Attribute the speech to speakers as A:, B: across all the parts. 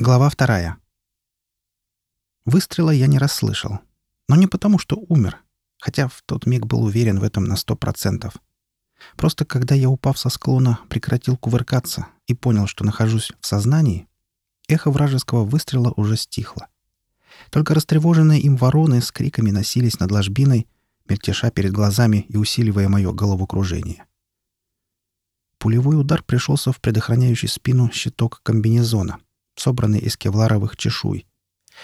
A: Глава вторая. Выстрела я не расслышал. Но не потому, что умер, хотя в тот миг был уверен в этом на сто процентов. Просто когда я, упав со склона, прекратил кувыркаться и понял, что нахожусь в сознании, эхо вражеского выстрела уже стихло. Только растревоженные им вороны с криками носились над ложбиной, мельтеша перед глазами и усиливая мое головокружение. Пулевой удар пришелся в предохраняющий спину щиток комбинезона, собранный из кевларовых чешуй.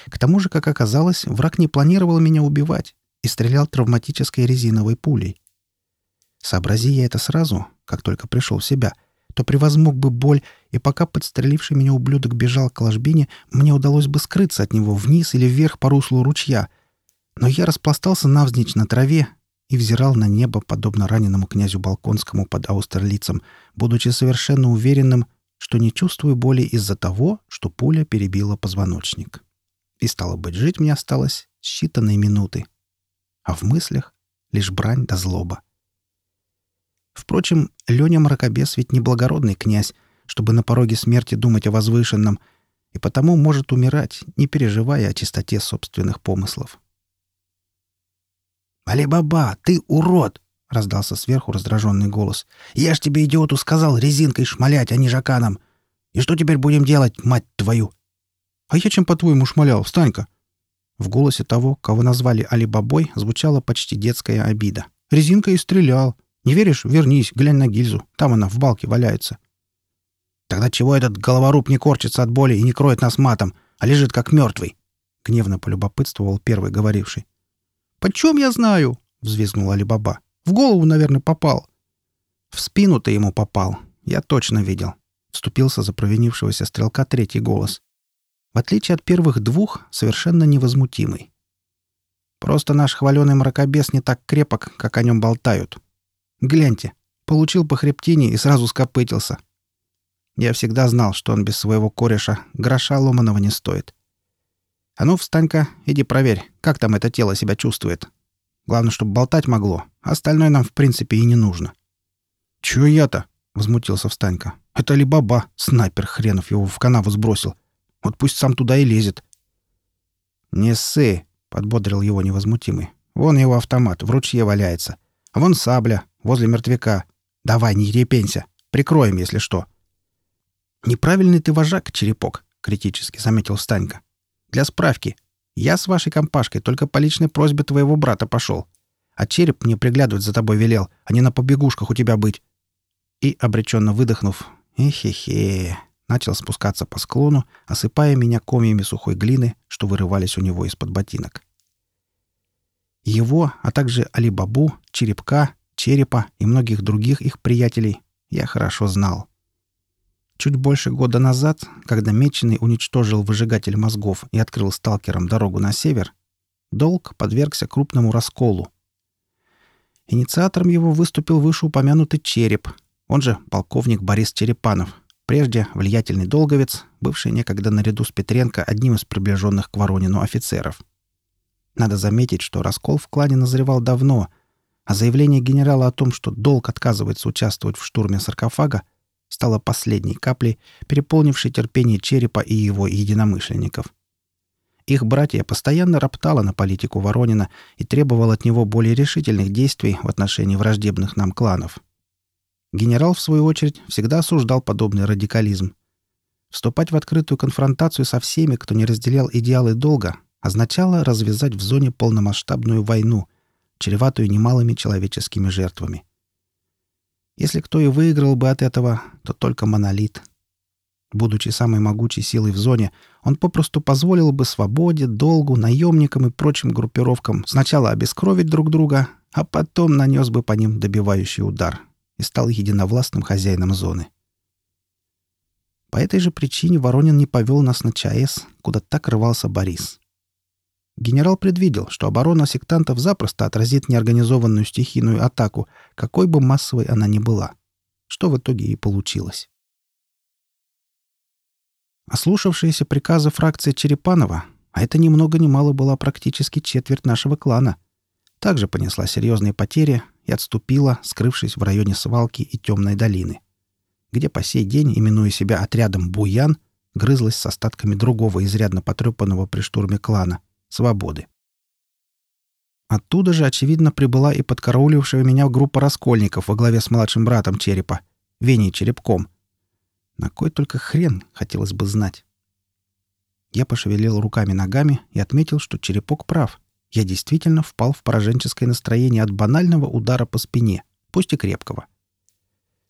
A: К тому же, как оказалось, враг не планировал меня убивать и стрелял травматической резиновой пулей. Сообрази я это сразу, как только пришел в себя, то превозмог бы боль, и пока подстреливший меня ублюдок бежал к ложбине, мне удалось бы скрыться от него вниз или вверх по руслу ручья. Но я распластался навзничь на траве и взирал на небо, подобно раненому князю Балконскому под Аустерлицем, будучи совершенно уверенным, что не чувствую боли из-за того, что пуля перебила позвоночник. И, стало быть, жить мне осталось считанные минуты. А в мыслях лишь брань да злоба. Впрочем, Леня Мракобес ведь не благородный князь, чтобы на пороге смерти думать о возвышенном, и потому может умирать, не переживая о чистоте собственных помыслов.
B: «Али-баба, ты урод!» — раздался сверху раздраженный голос. «Я ж тебе, идиоту, сказал резинкой шмалять, а не жаканом. И что теперь будем делать, мать твою?»
A: «А я чем, по-твоему, шмалял? Встань-ка!» В голосе того, кого назвали Али-бабой, звучала почти детская обида. «Резинкой и стрелял. Не веришь? Вернись, глянь на гильзу. Там она в балке валяется».
B: «Тогда чего этот головоруб не корчится от боли и не кроет нас матом, а лежит как мертвый?» — гневно полюбопытствовал первый говоривший.
A: «Почем я знаю?» — взвизгнул Али-баба. В голову, наверное, попал. В спину ты ему попал. Я точно видел. Вступился за провинившегося стрелка третий голос. В отличие от первых двух, совершенно невозмутимый. Просто наш хваленый мракобес не так крепок, как о нем болтают. Гляньте, получил по хребтине и сразу скопытился. Я всегда знал, что он без своего кореша гроша ломаного не стоит. А ну, встань-ка, иди проверь, как там это тело себя чувствует. Главное, чтобы болтать могло. Остальное нам, в принципе, и не нужно.
B: «Чё я-то?» — возмутился Встанька. «Это ли баба, снайпер хренов его в канаву сбросил. Вот пусть сам туда и лезет».
A: «Не ссы», — подбодрил его невозмутимый. «Вон его автомат, в ручье валяется. А вон сабля, возле мертвяка. Давай, не репенься. Прикроем, если что». «Неправильный ты вожак, черепок», — критически заметил Станька. «Для справки. Я с вашей компашкой только по личной просьбе твоего брата пошел а череп мне приглядывать за тобой велел, а не на побегушках у тебя быть». И, обреченно выдохнув, «Эхе-хе», начал спускаться по склону, осыпая меня комьями сухой глины, что вырывались у него из-под ботинок. Его, а также Алибабу, Черепка, Черепа и многих других их приятелей я хорошо знал. Чуть больше года назад, когда Меченый уничтожил выжигатель мозгов и открыл сталкерам дорогу на север, долг подвергся крупному расколу, Инициатором его выступил вышеупомянутый Череп, он же полковник Борис Черепанов, прежде влиятельный долговец, бывший некогда наряду с Петренко одним из приближенных к Воронину офицеров. Надо заметить, что раскол в клане назревал давно, а заявление генерала о том, что долг отказывается участвовать в штурме саркофага, стало последней каплей, переполнившей терпение Черепа и его единомышленников – их братья постоянно роптало на политику Воронина и требовал от него более решительных действий в отношении враждебных нам кланов. Генерал, в свою очередь, всегда осуждал подобный радикализм. Вступать в открытую конфронтацию со всеми, кто не разделял идеалы долга, означало развязать в зоне полномасштабную войну, чреватую немалыми человеческими жертвами. Если кто и выиграл бы от этого, то только монолит — Будучи самой могучей силой в зоне, он попросту позволил бы свободе, долгу, наемникам и прочим группировкам сначала обескровить друг друга, а потом нанес бы по ним добивающий удар и стал единовластным хозяином зоны. По этой же причине Воронин не повел нас на ЧАЭС, куда так рвался Борис. Генерал предвидел, что оборона сектантов запросто отразит неорганизованную стихийную атаку, какой бы массовой она ни была, что в итоге и получилось. Ослушавшиеся приказы фракции Черепанова, а это ни много ни мало была практически четверть нашего клана, также понесла серьезные потери и отступила, скрывшись в районе свалки и темной долины, где по сей день, именуя себя отрядом «Буян», грызлась с остатками другого изрядно потрепанного при штурме клана — свободы. Оттуда же, очевидно, прибыла и подкараулившая меня группа раскольников во главе с младшим братом Черепа, Веней Черепком. На кой только хрен, хотелось бы знать. Я пошевелил руками-ногами и отметил, что Черепок прав. Я действительно впал в пораженческое настроение от банального удара по спине, пусть и крепкого.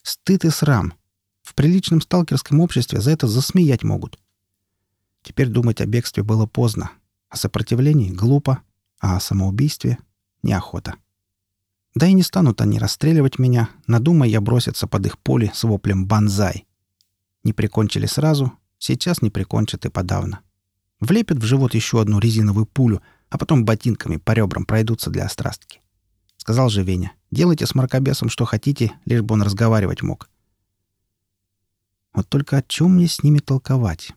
A: Стыд и срам. В приличном сталкерском обществе за это засмеять могут. Теперь думать о бегстве было поздно. О сопротивлении — глупо, а о самоубийстве — неохота. Да и не станут они расстреливать меня, надумая я броситься под их поле с воплем «Бонзай». Не прикончили сразу, сейчас не прикончат и подавно. Влепят в живот еще одну резиновую пулю, а потом ботинками по ребрам пройдутся для острастки. Сказал же Веня, делайте с мракобесом что хотите, лишь бы он разговаривать мог. Вот только о чем мне с ними толковать?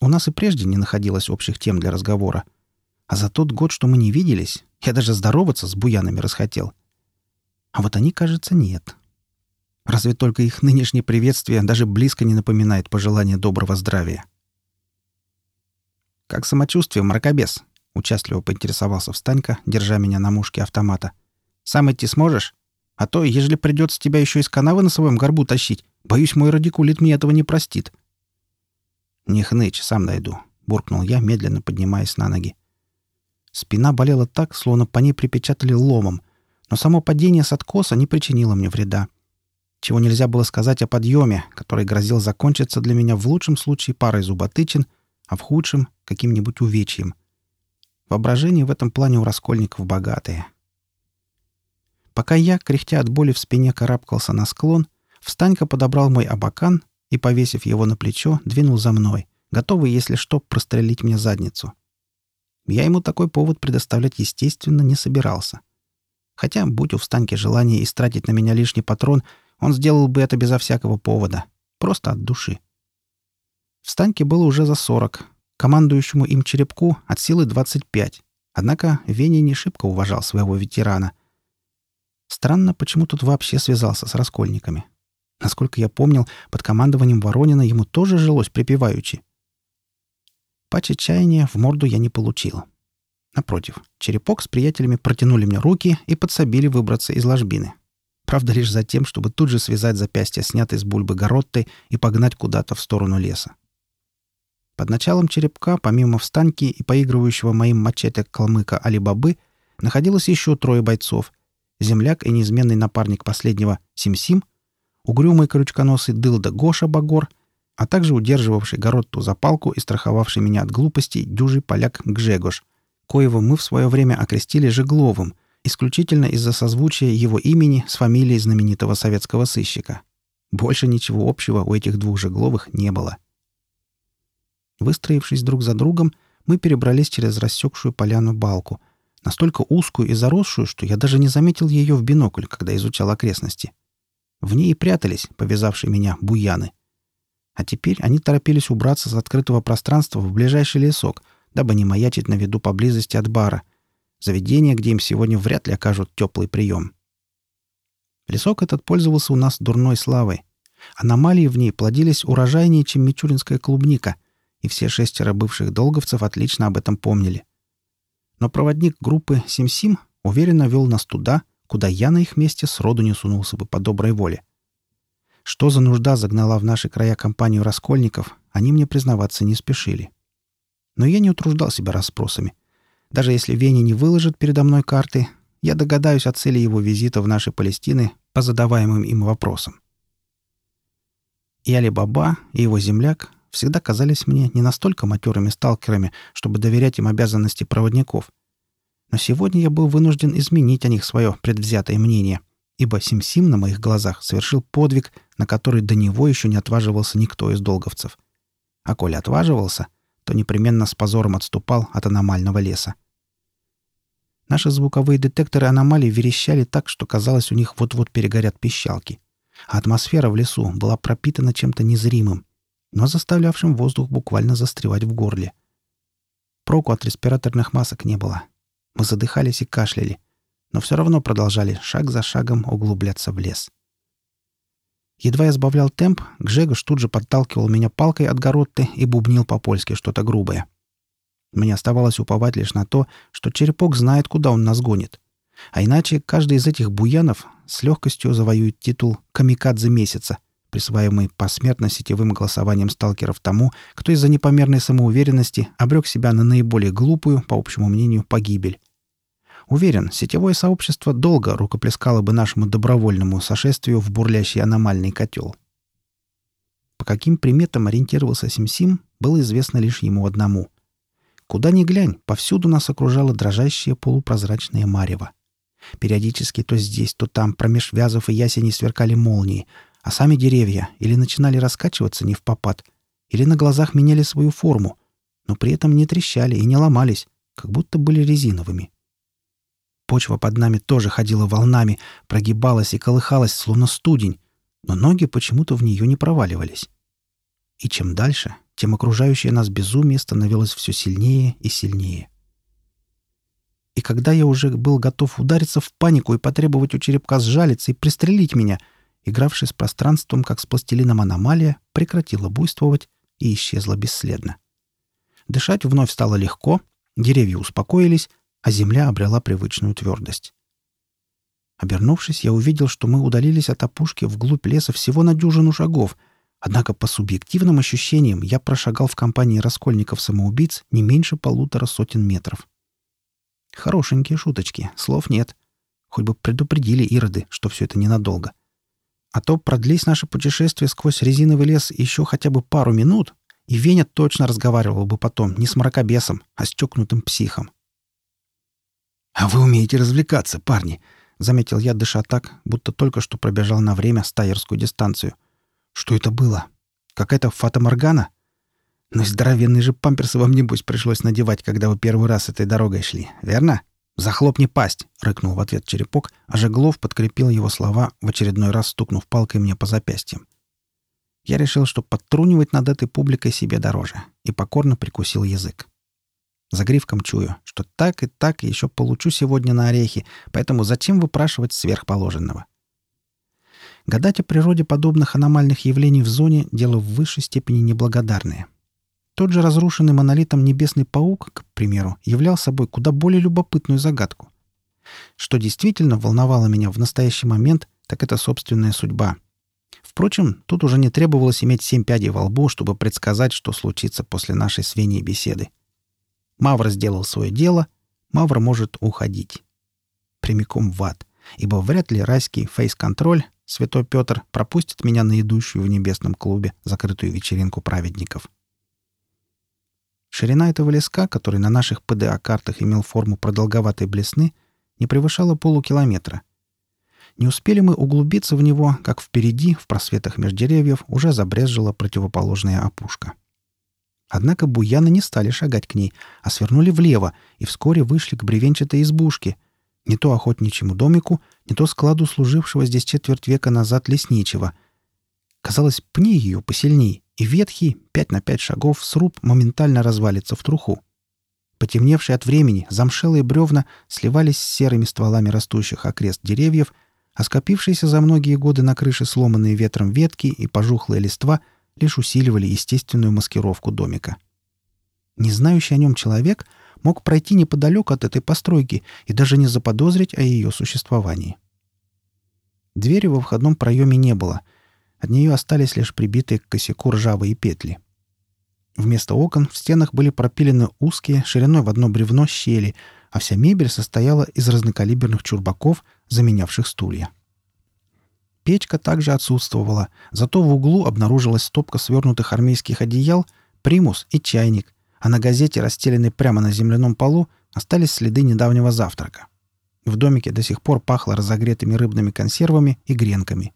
A: У нас и прежде не находилось общих тем для разговора. А за тот год, что мы не виделись, я даже здороваться с буянами расхотел. А вот они, кажется, нет. Разве только их нынешнее приветствие даже близко не напоминает пожелание доброго здравия. «Как самочувствие, мракобес?» — участливо поинтересовался Встанька, держа меня на мушке автомата. «Сам идти сможешь? А то, ежели придется тебя еще из канавы на своем горбу тащить, боюсь, мой радикулит мне этого не простит». «Не хнычь, сам дойду», — буркнул я, медленно поднимаясь на ноги. Спина болела так, словно по ней припечатали ломом, но само падение с откоса не причинило мне вреда. Чего нельзя было сказать о подъеме, который грозил закончиться для меня в лучшем случае парой зуботычин, а в худшем — каким-нибудь увечьем. Воображение в этом плане у раскольников богатое. Пока я, кряхтя от боли в спине, карабкался на склон, Встанька подобрал мой абакан и, повесив его на плечо, двинул за мной, готовый, если что, прострелить мне задницу. Я ему такой повод предоставлять, естественно, не собирался. Хотя, будь у Встаньки желание истратить на меня лишний патрон, он сделал бы это безо всякого повода. Просто от души. Встаньке было уже за сорок. Командующему им черепку от силы 25. Однако Веня не шибко уважал своего ветерана. Странно, почему тут вообще связался с раскольниками. Насколько я помнил, под командованием Воронина ему тоже жилось припеваючи. Пачи чаяния в морду я не получил. Напротив, черепок с приятелями протянули мне руки и подсобили выбраться из ложбины. Правда, лишь за тем, чтобы тут же связать запястья, снятые с бульбы гороттой, и погнать куда-то в сторону леса. Под началом черепка, помимо встанки и поигрывающего моим мачете калмыка Али-Бабы, находилось еще трое бойцов. Земляк и неизменный напарник последнего Сим-Сим, угрюмый крючконосый дылда Гоша Багор а также удерживавший Горотту за палку и страховавший меня от глупостей дюжий поляк Гжегош, коего мы в свое время окрестили Жегловым, исключительно из-за созвучия его имени с фамилией знаменитого советского сыщика. Больше ничего общего у этих двух Жегловых не было. Выстроившись друг за другом, мы перебрались через рассекшую поляну балку, настолько узкую и заросшую, что я даже не заметил ее в бинокль, когда изучал окрестности. В ней и прятались, повязавшие меня, буяны. А теперь они торопились убраться с открытого пространства в ближайший лесок, дабы не маячить на виду поблизости от бара. Заведение, где им сегодня вряд ли окажут теплый прием. Лесок этот пользовался у нас дурной славой. Аномалии в ней плодились урожайнее, чем мичуринская клубника, и все шестеро бывших долговцев отлично об этом помнили. Но проводник группы Сим-Сим уверенно вел нас туда, куда я на их месте сроду не сунулся бы по доброй воле. Что за нужда загнала в наши края компанию раскольников, они мне признаваться не спешили. Но я не утруждал себя расспросами. Даже если Веня не выложит передо мной карты, я догадаюсь о цели его визита в наши Палестины по задаваемым им вопросам. И Али-Баба, и его земляк всегда казались мне не настолько матерыми сталкерами, чтобы доверять им обязанности проводников. Но сегодня я был вынужден изменить о них свое предвзятое мнение ибо Сим-Сим на моих глазах совершил подвиг, на который до него еще не отваживался никто из долговцев. А коли отваживался, то непременно с позором отступал от аномального леса. Наши звуковые детекторы аномалий верещали так, что казалось, у них вот-вот перегорят пищалки. А атмосфера в лесу была пропитана чем-то незримым, но заставлявшим воздух буквально застревать в горле. Проку от респираторных масок не было. Мы задыхались и кашляли — но все равно продолжали шаг за шагом углубляться в лес. Едва я сбавлял темп, Гжегош тут же подталкивал меня палкой от горотты и бубнил по-польски что-то грубое. Мне оставалось уповать лишь на то, что черепок знает, куда он нас гонит. А иначе каждый из этих буянов с легкостью завоюет титул «Камикадзе месяца», присваиваемый посмертно сетевым голосованием сталкеров тому, кто из-за непомерной самоуверенности обрек себя на наиболее глупую, по общему мнению, погибель. Уверен, сетевое сообщество долго рукоплескало бы нашему добровольному сошествию в бурлящий аномальный котел. По каким приметам ориентировался Симсим, было известно лишь ему одному. Куда ни глянь, повсюду нас окружало дрожащее полупрозрачное марево. Периодически то здесь, то там промеж вязов и ясеней сверкали молнии, а сами деревья или начинали раскачиваться не в попад, или на глазах меняли свою форму, но при этом не трещали и не ломались, как будто были резиновыми. Почва под нами тоже ходила волнами, прогибалась и колыхалась, словно студень, но ноги почему-то в нее не проваливались. И чем дальше, тем окружающее нас безумие становилось все сильнее и сильнее. И когда я уже был готов удариться в панику и потребовать у черепка сжалиться и пристрелить меня, игравшая с пространством, как с пластилином аномалия, прекратила буйствовать и исчезла бесследно. Дышать вновь стало легко, деревья успокоились, а земля обрела привычную твердость. Обернувшись, я увидел, что мы удалились от опушки вглубь леса всего на дюжину шагов, однако по субъективным ощущениям я прошагал в компании раскольников-самоубийц не меньше полутора сотен метров. Хорошенькие шуточки, слов нет. Хоть бы предупредили ироды, что все это ненадолго. А то продлись наше путешествие сквозь резиновый лес еще хотя бы пару минут, и Веня точно разговаривал бы потом не с мракобесом, а с чокнутым психом.
B: «А вы умеете развлекаться, парни!» — заметил я, дыша так, будто только что пробежал на время стайерскую дистанцию. «Что это было? Какая-то фата-моргана?» «Ну, здоровенные же памперсы вам, небось, пришлось надевать, когда вы первый раз этой дорогой шли, верно?» «Захлопни пасть!» — рыкнул в ответ черепок, а Жеглов подкрепил его слова, в очередной раз стукнув палкой мне по запястьям. Я решил, что подтрунивать над этой публикой себе дороже, и покорно прикусил язык. Загривком чую, что так и так еще получу сегодня на орехи, поэтому зачем выпрашивать сверхположенного? Гадать о природе подобных аномальных явлений в зоне — дело в высшей степени неблагодарное. Тот же разрушенный монолитом небесный паук, к примеру, являл собой куда более любопытную загадку. Что действительно волновало меня в настоящий момент, так это собственная судьба. Впрочем, тут уже не требовалось иметь семь пядей во лбу, чтобы предсказать, что случится после нашей с беседы. Мавр сделал свое дело, Мавр может уходить. Прямиком в ад, ибо вряд ли райский фейс-контроль, святой Петр, пропустит меня на идущую в небесном клубе закрытую вечеринку праведников. Ширина этого леска, который на наших ПДА-картах имел форму продолговатой блесны, не превышала полукилометра. Не успели мы углубиться в него, как впереди, в просветах меж деревьев, уже забрезжила противоположная опушка. Однако буяны не стали шагать к ней, а свернули влево и вскоре вышли к бревенчатой избушке, не то охотничьему домику, не то складу служившего здесь четверть века назад лесничего. Казалось, пни ее посильней, и ветхий, пять на пять шагов, сруб моментально развалится в труху. Потемневшие от времени замшелые бревна сливались с серыми стволами растущих окрест деревьев, а скопившиеся за многие годы на крыше сломанные ветром ветки и пожухлые листва — лишь усиливали естественную маскировку домика. Не знающий о нем человек мог пройти неподалеку от этой постройки и даже не заподозрить о ее существовании. Двери во входном проеме не было. От нее остались лишь прибитые к косяку ржавые петли. Вместо окон в стенах были пропилены узкие, шириной в одно бревно щели, а вся мебель состояла из разнокалиберных чурбаков, заменявших стулья. Печка также отсутствовала, зато в углу обнаружилась стопка свернутых армейских одеял, примус и чайник, а на газете, расстеленной прямо на земляном полу, остались следы недавнего завтрака. В домике до сих пор пахло разогретыми рыбными консервами и гренками.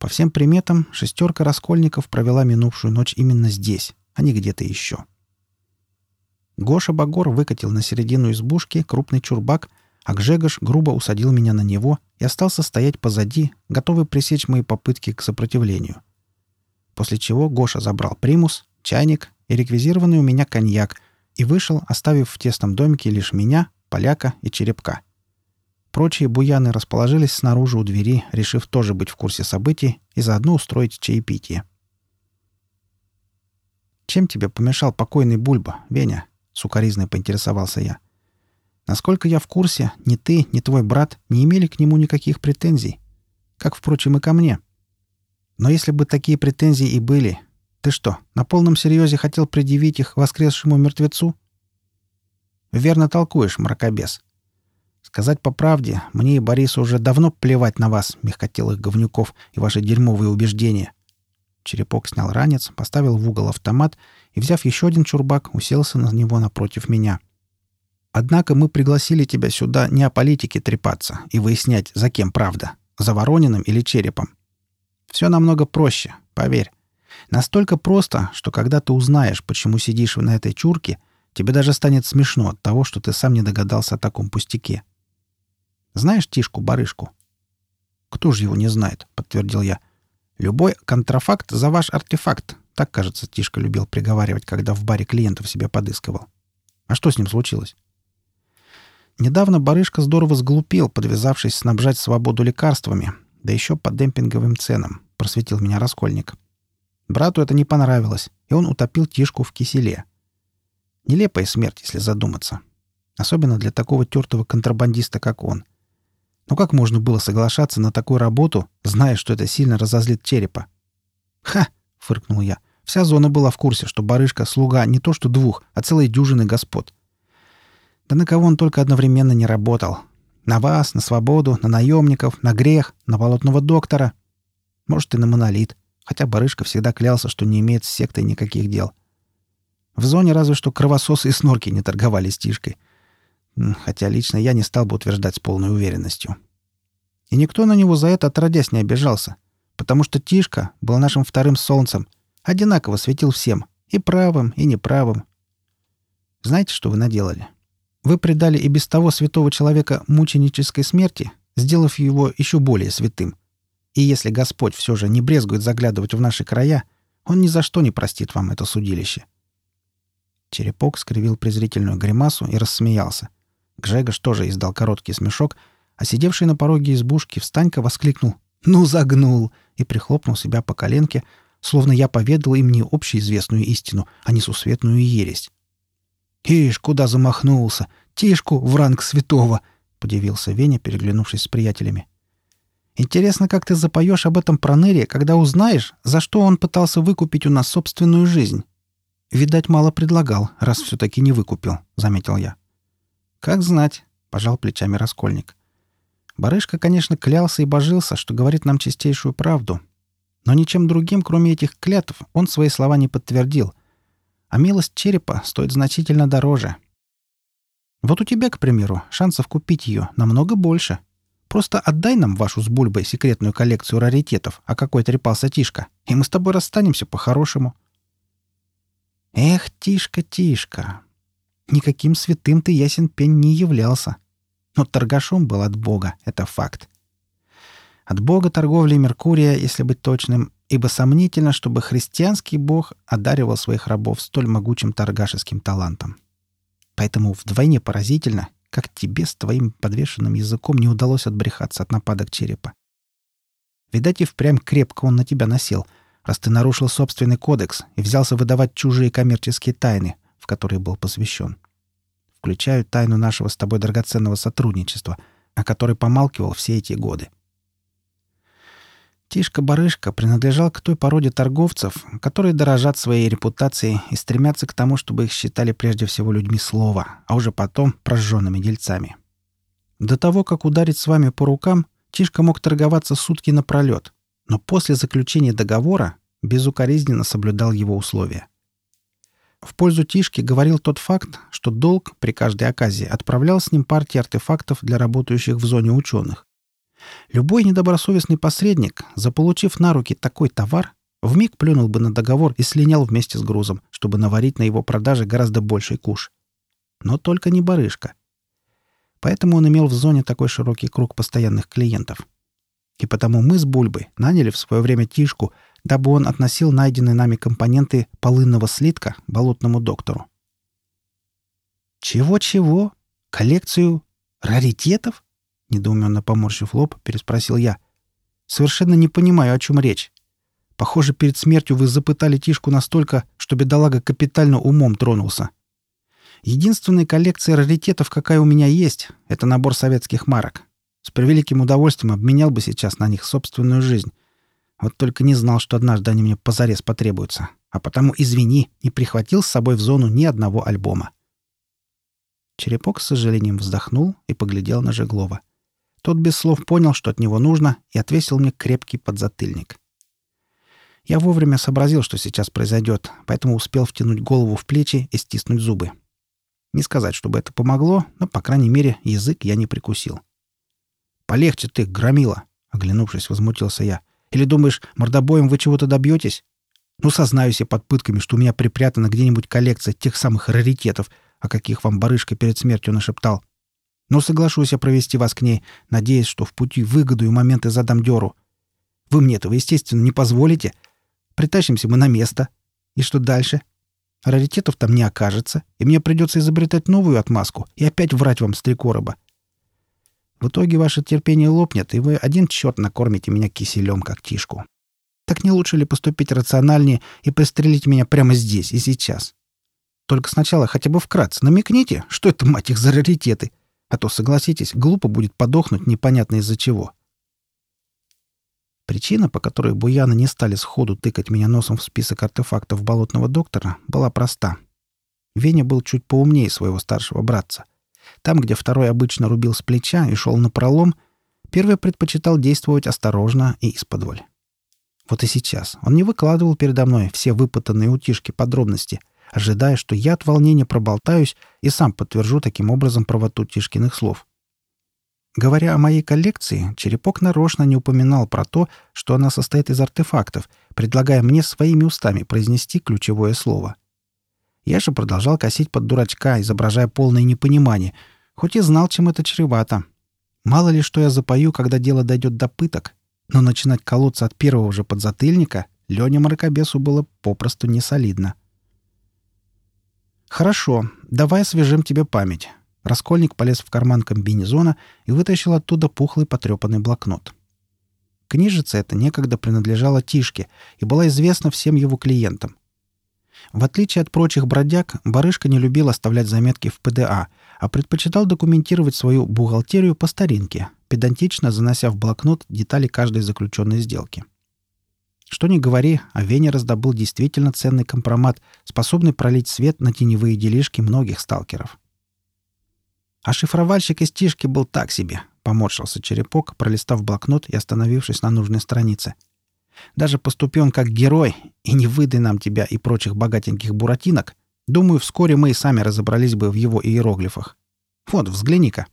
B: По всем приметам, шестерка раскольников провела минувшую ночь именно здесь, а не где-то еще. Гоша Багор выкатил на середину избушки крупный чурбак — а Гжегош грубо усадил меня на него и остался стоять позади, готовый пресечь мои попытки к сопротивлению. После чего Гоша забрал примус, чайник и реквизированный у меня коньяк и вышел, оставив в тесном домике лишь меня, поляка и черепка.
A: Прочие буяны расположились снаружи у двери, решив тоже быть в курсе событий и заодно устроить чаепитие. «Чем тебе помешал покойный Бульба, Веня?» — сукоризной поинтересовался я. «Насколько я в курсе, ни ты, ни твой брат не имели к нему никаких претензий. Как, впрочем, и ко мне. Но если бы такие претензии и были, ты что, на полном серьезе хотел предъявить их воскресшему мертвецу?» «Верно толкуешь, мракобес», Сказать по правде, мне и Борису уже давно плевать на вас, мягкотелых говнюков, и ваши дерьмовые убеждения. Черепок снял ранец, поставил в угол автомат и, взяв еще один чурбак, уселся на него напротив меня. Однако мы пригласили тебя сюда не о политике трепаться и выяснять, за кем правда, за Ворониным или Черепом. Все намного проще, поверь. Настолько просто, что когда ты узнаешь, почему сидишь на этой чурке, тебе даже станет смешно от того, что ты сам не догадался о таком пустяке. Знаешь Тишку-барышку?» «Кто же его не знает?» — подтвердил я. «Любой контрафакт за ваш артефакт», — так, кажется, Тишка любил приговаривать, когда в баре клиентов себе подыскивал. «А что с ним случилось?» Недавно барышка здорово сглупил, подвязавшись снабжать свободу лекарствами, да еще по демпинговым ценам, просветил меня Раскольник. Брату это не понравилось, и он утопил Тишку в киселе. Нелепая смерть, если задуматься. Особенно для такого тертого контрабандиста, как он — но как можно было соглашаться на такую работу, зная, что это сильно разозлит черепа? «Ха!» — фыркнул я. Вся зона была в курсе, что барышка — слуга не то что двух, а целой дюжины господ. Да на кого он только одновременно не работал. На вас, на свободу, на наемников, на грех, на болотного доктора. Может, и на монолит. Хотя барышка всегда клялся, что не имеет с сектой никаких дел. В зоне разве что кровососы и снорки не торговали стишкой. Хотя лично я не стал бы утверждать с полной уверенностью. И никто на него за это отродясь не обижался, потому что Тишка был нашим вторым солнцем, одинаково светил всем, и правым, и неправым. Знаете, что вы наделали? Вы предали и без того святого человека мученической смерти, сделав его еще более святым. И если Господь все же не брезгует заглядывать в наши края, он ни за что не простит вам это судилище. Черепок скривил презрительную гримасу и рассмеялся. Гжегош тоже издал короткий смешок, а сидевший на пороге избушки Встанька воскликнул «Ну, загнул!» и прихлопнул себя по коленке, словно я поведал им не общеизвестную истину, а несусветную ересь. «Ишь, куда замахнулся! Тишку в ранг святого!» — подивился Веня, переглянувшись с приятелями. «Интересно, как ты запоешь об этом проныре, когда узнаешь, за что он пытался выкупить у нас собственную жизнь?» «Видать, мало предлагал, раз все-таки не выкупил», — заметил я. «Как знать», — пожал плечами Раскольник. Барышка, конечно, клялся и божился, что говорит нам чистейшую правду. Но ничем другим, кроме этих клятв, он свои слова не подтвердил. А милость черепа стоит значительно дороже. Вот у тебя, к примеру, шансов купить ее намного больше. Просто отдай нам вашу с Бульбой секретную коллекцию раритетов, а какой трепался Тишка, и мы с тобой расстанемся по-хорошему. Эх, Тишка, Тишка, Никаким святым ты, ясен пень, не являлся. Но торгашом был от Бога, это факт. От Бога торговли Меркурия, если быть точным, ибо сомнительно, чтобы христианский Бог одаривал своих рабов столь могучим торгашеским талантом. Поэтому вдвойне поразительно, как тебе с твоим подвешенным языком не удалось отбрехаться от нападок черепа. Видать, и впрямь крепко он на тебя насел, раз ты нарушил собственный кодекс и взялся выдавать чужие коммерческие тайны, в который был посвящен. Включаю тайну нашего с тобой драгоценного сотрудничества, о которой помалкивал все эти годы. Тишка-барышка принадлежал к той породе торговцев, которые дорожат своей репутацией и стремятся к тому, чтобы их считали прежде всего людьми слова, а уже потом прожженными дельцами. До того, как ударить с вами по рукам, Тишка мог торговаться сутки напролет, но после заключения договора безукоризненно соблюдал его условия. В пользу Тишки говорил тот факт, что долг при каждой оказии отправлял с ним партии артефактов для работающих в зоне ученых. Любой недобросовестный посредник, заполучив на руки такой товар, вмиг плюнул бы на договор и слинял вместе с грузом, чтобы наварить на его продаже гораздо больший куш. Но только не барышка. Поэтому он имел в зоне такой широкий круг постоянных клиентов. И потому мы с Бульбой наняли в свое время Тишку — дабы он относил найденные нами компоненты полынного слитка болотному доктору. «Чего-чего? Коллекцию раритетов?» Недоуменно поморщив лоб, переспросил я. «Совершенно не понимаю, о чем речь. Похоже, перед смертью вы запытали Тишку настолько, что бедолага капитально умом тронулся. Единственная коллекция раритетов, какая у меня есть, это набор советских марок. С превеликим удовольствием обменял бы сейчас на них собственную жизнь. Вот только не знал, что однажды они мне позарез потребуются. А потому, извини, не прихватил с собой в зону ни одного альбома. Черепок с сожалением вздохнул и поглядел на Жеглова. Тот без слов понял, что от него нужно, и отвесил мне крепкий подзатыльник. Я вовремя сообразил, что сейчас произойдет, поэтому успел втянуть голову в плечи и стиснуть зубы. Не сказать, чтобы это помогло, но, по крайней мере, язык я не прикусил. «Полегче ты, громила!» — оглянувшись, возмутился я. «Или думаешь, мордобоем вы чего-то добьетесь? Ну, сознаюсь я под пытками, что у меня припрятана где-нибудь коллекция тех самых раритетов, о каких вам барышка перед смертью нашептал. Но соглашусь я провести вас к ней, надеясь, что в пути выгоду и моменты задам дёру. Вы мне этого, естественно, не позволите, Притащимся мы на место. И что дальше? Раритетов там не окажется, и мне придется изобретать новую отмазку и опять врать вам с три короба. В итоге ваше терпение лопнет, и вы один черт накормите меня киселем, как тишку. Так не лучше ли поступить рациональнее и пристрелить меня прямо здесь и сейчас? Только сначала хотя бы вкратце намекните, что это, мать их, за раритеты. А то, согласитесь, глупо будет подохнуть непонятно из-за чего. Причина, по которой буяны не стали сходу тыкать меня носом в список артефактов болотного доктора, была проста. Веня был чуть поумнее своего старшего братца. Там, где второй обычно рубил с плеча и шел на пролом, первый предпочитал действовать осторожно и исподволь. Вот и сейчас он не выкладывал передо мной все выпытанные утишки подробности, ожидая, что я от волнения проболтаюсь и сам подтвержу таким образом правоту Тишкиных слов. Говоря о моей коллекции, Черепок нарочно не упоминал про то, что она состоит из артефактов, предлагая мне своими устами произнести ключевое слово. Я же продолжал косить под дурачка, изображая полное непонимание, хоть и знал, чем это чревато. Мало ли, что я запою, когда дело дойдет до пыток, но начинать колоться от первого же подзатыльника Лене Мракобесу было попросту не солидно. «Хорошо, давай освежим тебе память. Раскольник полез в карман комбинезона и вытащил оттуда пухлый потрепанный блокнот. Книжица эта некогда принадлежала Тишке и была известна всем его клиентам. В отличие от прочих бродяг, барышка не любил оставлять заметки в ПДА, а предпочитал документировать свою бухгалтерию по старинке, педантично занося в блокнот детали каждой заключенной сделки. Что ни говори, а Веня раздобыл действительно ценный компромат, способный пролить свет на теневые делишки многих сталкеров. А шифровальщик из Тишки был так себе, поморщился черепок, пролистав блокнот и остановившись на нужной странице. Даже поступи он как герой, и не выдай нам тебя и прочих богатеньких буратинок, думаю, вскоре мы и сами разобрались бы в его иероглифах. Вот, взгляни-ка.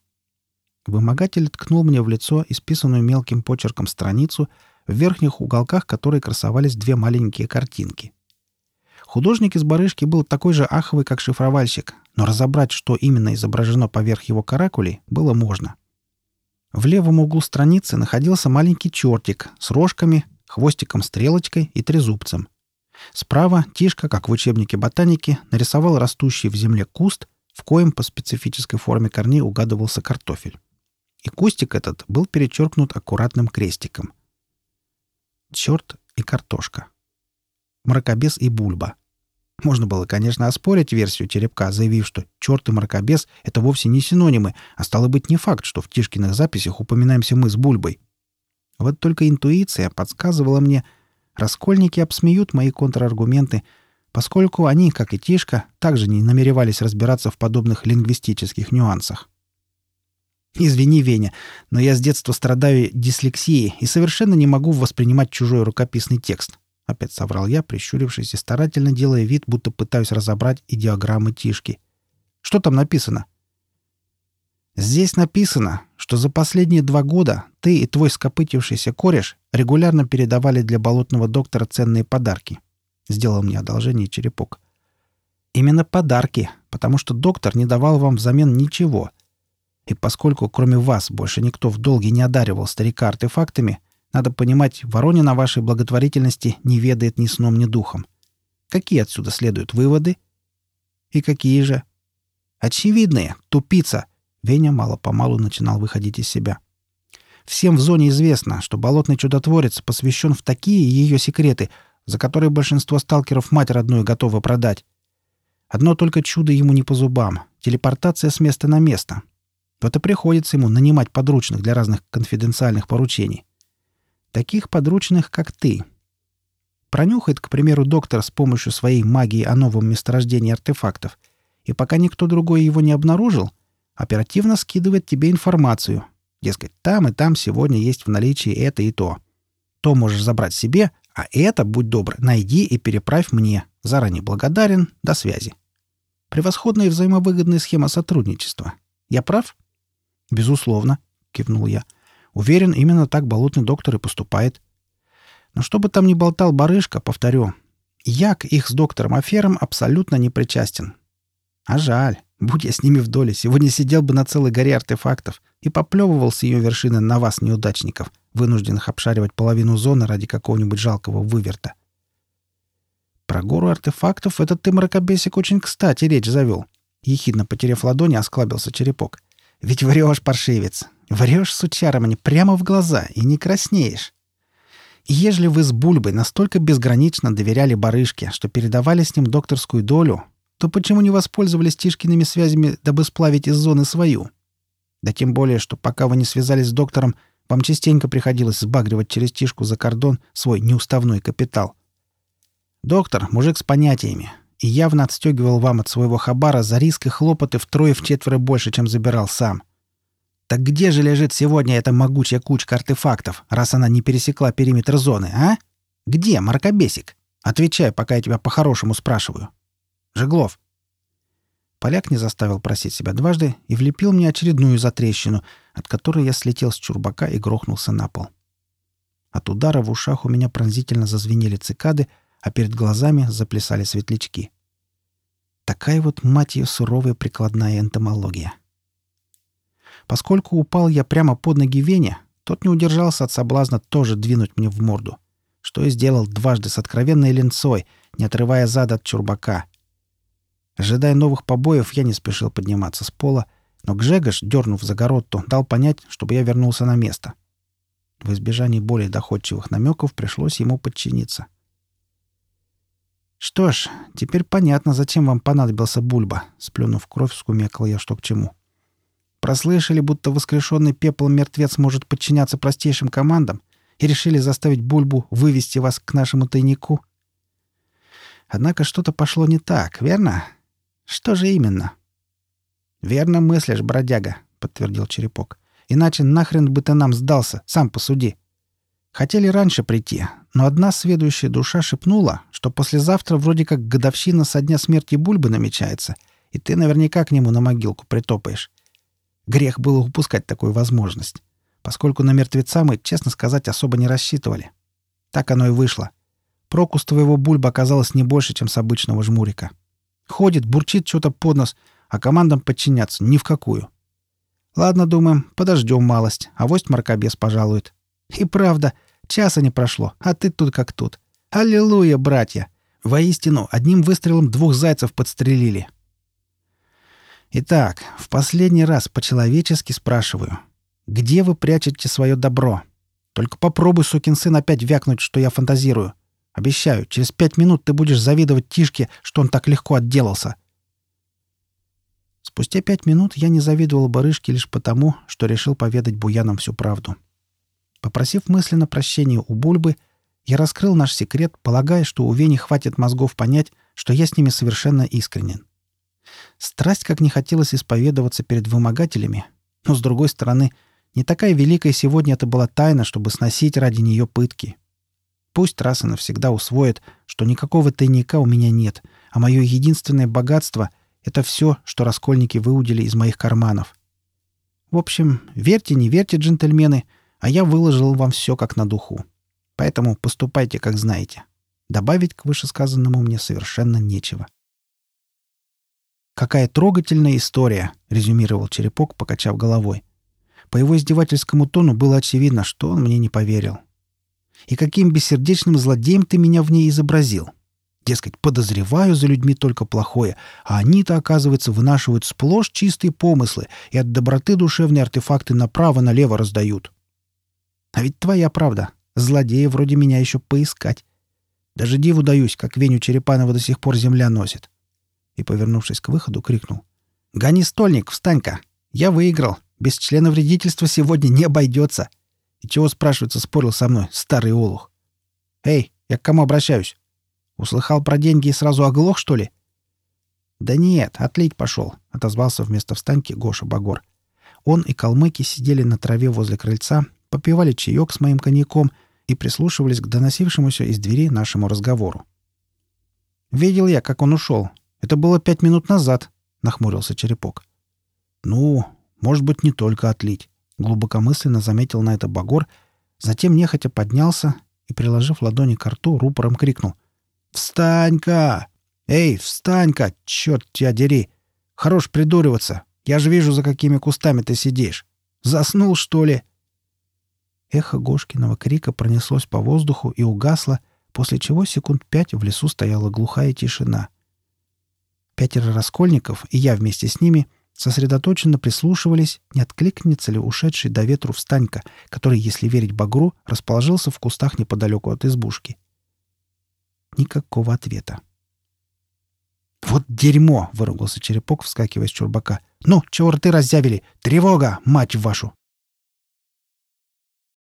A: Вымогатель ткнул мне в лицо исписанную мелким почерком страницу, в верхних уголках которой красовались две маленькие картинки. Художник из барышки был такой же аховый, как шифровальщик, но разобрать, что именно изображено поверх его каракулей, было можно. В левом углу страницы находился маленький чертик с рожками, хвостиком-стрелочкой и трезубцем. Справа Тишка, как в учебнике ботаники, нарисовал растущий в земле куст, в коем по специфической форме корней угадывался картофель. И кустик этот был перечеркнут аккуратным крестиком. Черт и картошка. Мракобес и бульба — можно было, конечно, оспорить версию Черепка, заявив, что черт и мракобес — это вовсе не синонимы, а стало быть не факт, что в Тишкиных записях упоминаемся мы с Бульбой. Вот только интуиция подсказывала мне, раскольники обсмеют мои контраргументы, поскольку они, как и Тишка, также не намеревались разбираться в подобных лингвистических нюансах. Извини, Веня, но я с детства страдаю дислексией и совершенно не могу воспринимать чужой рукописный текст. — опять соврал я, прищурившись и старательно делая вид, будто пытаюсь разобрать идиограммы Тишки. «Что там написано?» «Здесь написано, что за последние два года ты и твой скопытившийся кореш регулярно передавали для болотного доктора ценные подарки», — сделал мне одолжение черепок. «Именно подарки, потому что доктор не давал вам взамен ничего. И поскольку кроме вас больше никто в долге не одаривал старика артефактами, надо понимать, Воронин о вашей благотворительности не ведает ни сном, ни духом. Какие отсюда следуют выводы? И какие же? Очевидные. Тупица. Веня мало-помалу начинал выходить из себя. Всем в зоне известно, что болотный чудотворец посвящен в такие ее секреты, за которые большинство сталкеров мать родную готовы продать. Одно только чудо ему не по зубам — телепортация с места на место. Вот и приходится ему нанимать подручных для разных конфиденциальных поручений. Таких подручных, как ты. Пронюхает, к примеру, доктор с помощью своей магии о новом месторождении артефактов, и пока никто другой его не обнаружил, оперативно скидывает тебе информацию. Дескать, там и там сегодня есть в наличии это и то. То можешь забрать себе, а это, будь добр, найди и переправь мне. Заранее благодарен. До связи. Превосходная и взаимовыгодная схема сотрудничества. Я прав? Безусловно, кивнул я. Уверен, именно так болотный доктор и поступает. Но что бы там ни болтал барышка, повторю, я к их с доктором аферам абсолютно не причастен. А жаль. Будь я с ними в доле, сегодня сидел бы на целой горе артефактов и поплевывал с ее вершины на вас, неудачников, вынужденных обшаривать половину зоны ради какого-нибудь жалкого выверта. Про гору артефактов этот ты, мракобесик, очень кстати речь завел. Ехидно потеряв ладони, осклабился черепок. Ведь врешь, паршивец. Врешь, сучара, мне прямо в глаза и не краснеешь. И ежели вы с Бульбой настолько безгранично доверяли барышке, что передавали с ним докторскую долю, то почему не воспользовались Тишкиными связями, дабы сплавить из зоны свою? Да тем более, что пока вы не связались с доктором, вам частенько приходилось сбагривать через Тишку за кордон свой неуставной капитал. Доктор — мужик с понятиями, и явно отстегивал вам от своего хабара за риск и хлопоты втрое-вчетверо больше, чем забирал сам. Так где же лежит сегодня эта могучая кучка артефактов, раз она не пересекла периметр зоны, а? Где, маркобесик? Отвечай, пока я тебя по-хорошему спрашиваю. Жеглов. Поляк не заставил просить себя дважды и влепил мне очередную затрещину, от которой я слетел с чурбака и грохнулся на пол. От удара в ушах у меня пронзительно зазвенели цикады, а перед глазами заплясали светлячки. Такая вот, мать ее, суровая прикладная энтомология. Поскольку упал я прямо под ноги Вене, тот не удержался от соблазна тоже двинуть мне в морду, что и сделал дважды с откровенной ленцой, не отрывая зада от чурбака — Ожидая новых побоев, я не спешил подниматься с пола, но Гжегош, дернув за городту, дал понять, чтобы я вернулся на место. В избежании более доходчивых намеков пришлось ему подчиниться. «Что ж, теперь понятно, зачем вам понадобился Бульба», — сплюнув кровь, скумекал я что к чему. «Прослышали, будто воскрешенный пеплом мертвец может подчиняться простейшим командам, и решили заставить Бульбу вывести вас к нашему тайнику?» Однако что-то пошло не так, верно? Что же именно? Верно мыслишь, бродяга, подтвердил черепок. Иначе нахрен бы ты нам сдался, сам посуди. Хотели раньше прийти, но одна сведущая душа шепнула, что послезавтра вроде как годовщина со дня смерти Бульбы намечается, и ты наверняка к нему на могилку притопаешь. Грех было упускать такую возможность, поскольку на мертвеца мы, честно сказать, особо не рассчитывали. Так оно и вышло. Проку с твоего Бульба оказалось не больше, чем с обычного жмурика. — Ходит, бурчит что-то под нос, а командам подчиняться ни в какую. Ладно, думаем, подождем малость, а вось мракобес пожалует. И правда, часа не прошло, а ты тут как тут. Аллилуйя, братья! Воистину, одним выстрелом двух зайцев подстрелили. Итак, в последний раз по-человечески спрашиваю. Где вы прячете свое добро? Только попробуй, сукин сын, опять вякнуть, что я фантазирую. Обещаю, через пять минут ты будешь завидовать Тишке, что он так легко отделался. Спустя пять минут я не завидовал барышке лишь потому, что решил поведать буянам всю правду. Попросив мысленно прощения у Бульбы, я раскрыл наш секрет, полагая, что у Вени хватит мозгов понять, что я с ними совершенно искренен. Страсть как не хотелось исповедоваться перед вымогателями, но, с другой стороны, не такая великая сегодня это была тайна, чтобы сносить ради нее пытки. Пусть раз и навсегда усвоит, что никакого тайника у меня нет, а мое единственное богатство — это все, что раскольники выудили из моих карманов. В общем, верьте, не верьте, джентльмены, а я выложил вам все как на духу. Поэтому поступайте, как знаете. Добавить к вышесказанному мне совершенно нечего. «Какая трогательная история!» — резюмировал Черепок, покачав головой. По его издевательскому тону было очевидно, что он мне не поверил. И каким бессердечным злодеем ты меня в ней изобразил? Дескать, подозреваю за людьми только плохое, а они-то, оказывается, вынашивают сплошь чистые помыслы и от доброты душевные артефакты направо-налево раздают. А ведь твоя правда. Злодея вроде меня еще поискать. Даже диву даюсь, как Веню Черепанова до сих пор земля носит. И, повернувшись к выходу, крикнул. «Гони стольник, встань-ка! Я выиграл. Без члена вредительства сегодня не обойдется. И чего, спрашивается, спорил со мной старый олух? Эй, я к кому обращаюсь? Услыхал про деньги и сразу оглох, что ли?» «Да нет, отлить пошел», — отозвался вместо встаньки Гоша Багор. Он и калмыки сидели на траве возле крыльца, попивали чаек с моим коньяком и прислушивались к доносившемуся из двери нашему разговору. «Видел я, как он ушел. Это было пять минут назад», — нахмурился Черепок. «Ну, может быть, не только отлить», — глубокомысленно заметил на это Багор, затем нехотя поднялся и, приложив ладони к рту, рупором крикнул. «Встань-ка! Эй, встань-ка! Черт тебя дери! Хорош придуриваться! Я же вижу, за какими кустами ты сидишь! Заснул, что ли?» Эхо Гошкиного крика пронеслось по воздуху и угасло, после чего секунд пять в лесу стояла глухая тишина. Пятеро раскольников, и я вместе с ними, сосредоточенно прислушивались, не откликнется ли ушедший до ветру встанька, который, если верить Багру, расположился в кустах неподалеку от избушки. Никакого ответа. «Вот дерьмо!» — выругался черепок, вскакивая с чурбака. «Ну, чего рты разъявили? Тревога, мать вашу!»